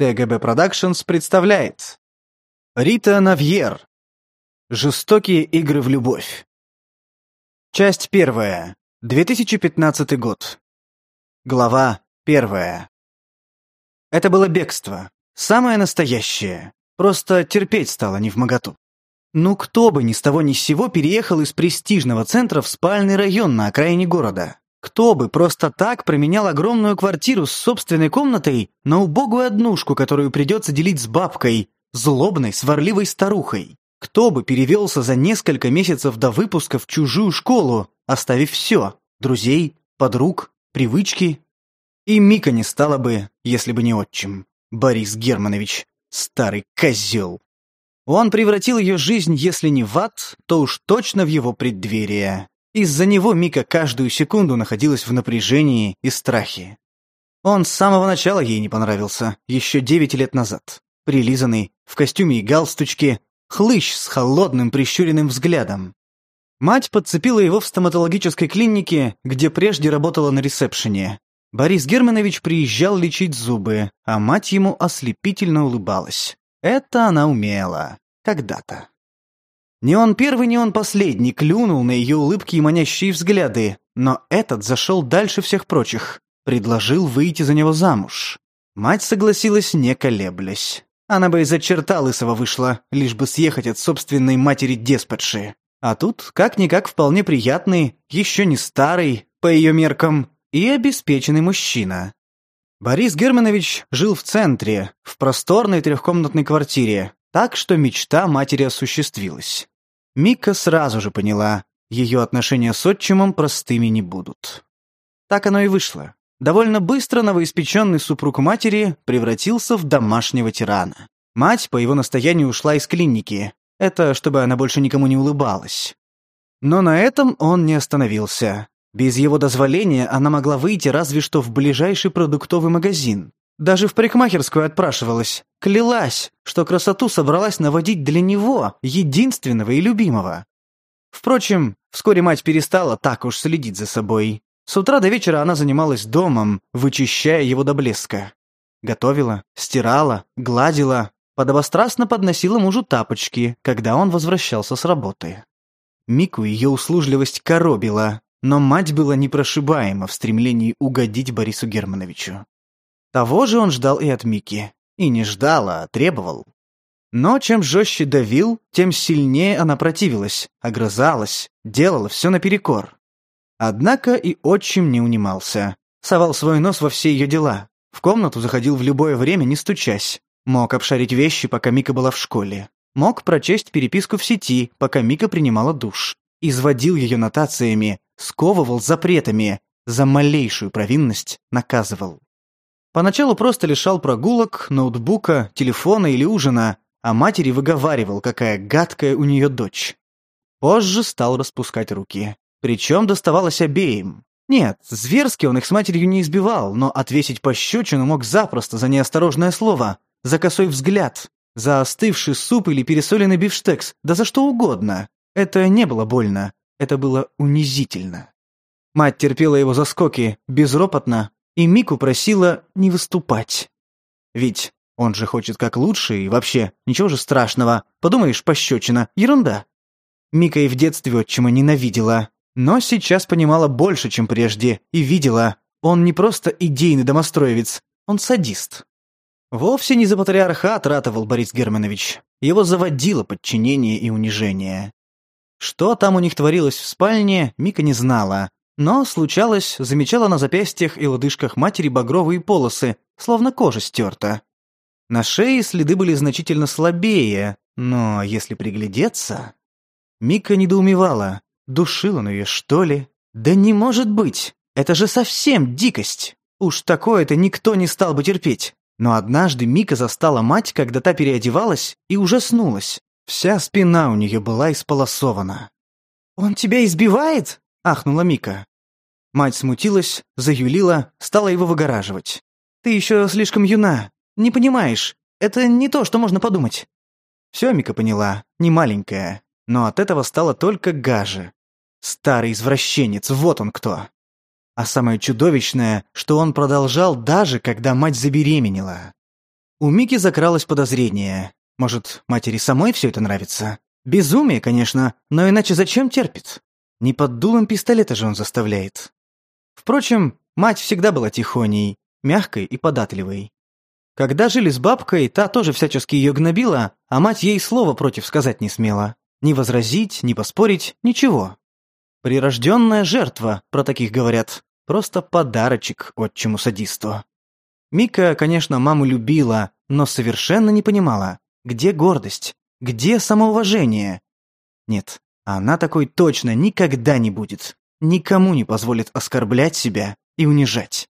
ТГБ Productions представляет Рита Навьер Жестокие игры в любовь Часть первая. 2015 год. Глава первая. Это было бегство. Самое настоящее. Просто терпеть стало не в моготу Ну кто бы ни с того ни с сего переехал из престижного центра в спальный район на окраине города. Кто бы просто так променял огромную квартиру с собственной комнатой на убогую однушку, которую придется делить с бабкой, злобной, сварливой старухой? Кто бы перевелся за несколько месяцев до выпуска в чужую школу, оставив все – друзей, подруг, привычки? И Мика не стала бы, если бы не отчим. Борис Германович, старый козел. Он превратил ее жизнь, если не в ад, то уж точно в его преддверие. Из-за него Мика каждую секунду находилась в напряжении и страхе. Он с самого начала ей не понравился, еще девять лет назад. Прилизанный, в костюме и галстучке, хлыщ с холодным прищуренным взглядом. Мать подцепила его в стоматологической клинике, где прежде работала на ресепшене. Борис Германович приезжал лечить зубы, а мать ему ослепительно улыбалась. Это она умела. Когда-то. Не он первый, не он последний клюнул на ее улыбки и манящие взгляды, но этот зашел дальше всех прочих, предложил выйти за него замуж. Мать согласилась, не колеблясь. Она бы из-за черта лысого вышла, лишь бы съехать от собственной матери-деспотши. А тут, как-никак, вполне приятный, еще не старый, по ее меркам, и обеспеченный мужчина. Борис Германович жил в центре, в просторной трехкомнатной квартире, так что мечта матери осуществилась. Мика сразу же поняла, ее отношения с отчимом простыми не будут. Так оно и вышло. Довольно быстро новоиспеченный супруг матери превратился в домашнего тирана. Мать по его настоянию ушла из клиники. Это чтобы она больше никому не улыбалась. Но на этом он не остановился. Без его дозволения она могла выйти разве что в ближайший продуктовый магазин. Даже в парикмахерскую отпрашивалась. Клялась, что красоту собралась наводить для него, единственного и любимого. Впрочем, вскоре мать перестала так уж следить за собой. С утра до вечера она занималась домом, вычищая его до блеска. Готовила, стирала, гладила, подобострастно подносила мужу тапочки, когда он возвращался с работы. Мику ее услужливость коробила, но мать была непрошибаема в стремлении угодить Борису Германовичу. Того же он ждал и от Мики. И не ждал, а требовал. Но чем жестче давил, тем сильнее она противилась, огрызалась, делала все наперекор. Однако и отчим не унимался. Совал свой нос во все ее дела. В комнату заходил в любое время, не стучась. Мог обшарить вещи, пока Мика была в школе. Мог прочесть переписку в сети, пока Мика принимала душ. Изводил ее нотациями, сковывал запретами, за малейшую провинность наказывал. Поначалу просто лишал прогулок, ноутбука, телефона или ужина, а матери выговаривал, какая гадкая у нее дочь. Позже стал распускать руки. Причем доставалось обеим. Нет, зверски он их с матерью не избивал, но отвесить пощечину мог запросто за неосторожное слово, за косой взгляд, за остывший суп или пересоленный бифштекс, да за что угодно. Это не было больно, это было унизительно. Мать терпела его заскоки, безропотно, и Мику просила не выступать. Ведь он же хочет как лучше и вообще, ничего же страшного. Подумаешь, пощечина, ерунда. Мика и в детстве отчима ненавидела, но сейчас понимала больше, чем прежде, и видела, он не просто идейный домостроевец, он садист. Вовсе не за патриарха отратовал Борис Германович. Его заводило подчинение и унижение. Что там у них творилось в спальне, Мика не знала, но, случалось, замечала на запястьях и лодыжках матери багровые полосы, словно кожа стерта. На шее следы были значительно слабее, но если приглядеться... Мика недоумевала. Душил он ее, что ли? Да не может быть! Это же совсем дикость! Уж такое-то никто не стал бы терпеть. Но однажды Мика застала мать, когда та переодевалась, и ужаснулась. Вся спина у нее была исполосована. «Он тебя избивает?» ахнула Мика. Мать смутилась, заюлила, стала его выгораживать. «Ты еще слишком юна, не понимаешь, это не то, что можно подумать». Все Мика поняла, не маленькая, но от этого стало только гаже. Старый извращенец, вот он кто. А самое чудовищное, что он продолжал даже, когда мать забеременела. У Мики закралось подозрение. Может, матери самой все это нравится? Безумие, конечно, но иначе зачем терпит? Не под дулом пистолета же он заставляет. Впрочем, мать всегда была тихоней, мягкой и податливой. Когда жили с бабкой, та тоже всячески ее гнобила, а мать ей слова против сказать не смела. Ни возразить, ни поспорить, ничего. Прирожденная жертва, про таких говорят. Просто подарочек отчему садисту. Мика, конечно, маму любила, но совершенно не понимала, где гордость, где самоуважение. Нет, она такой точно никогда не будет. Никому не позволит оскорблять себя и унижать.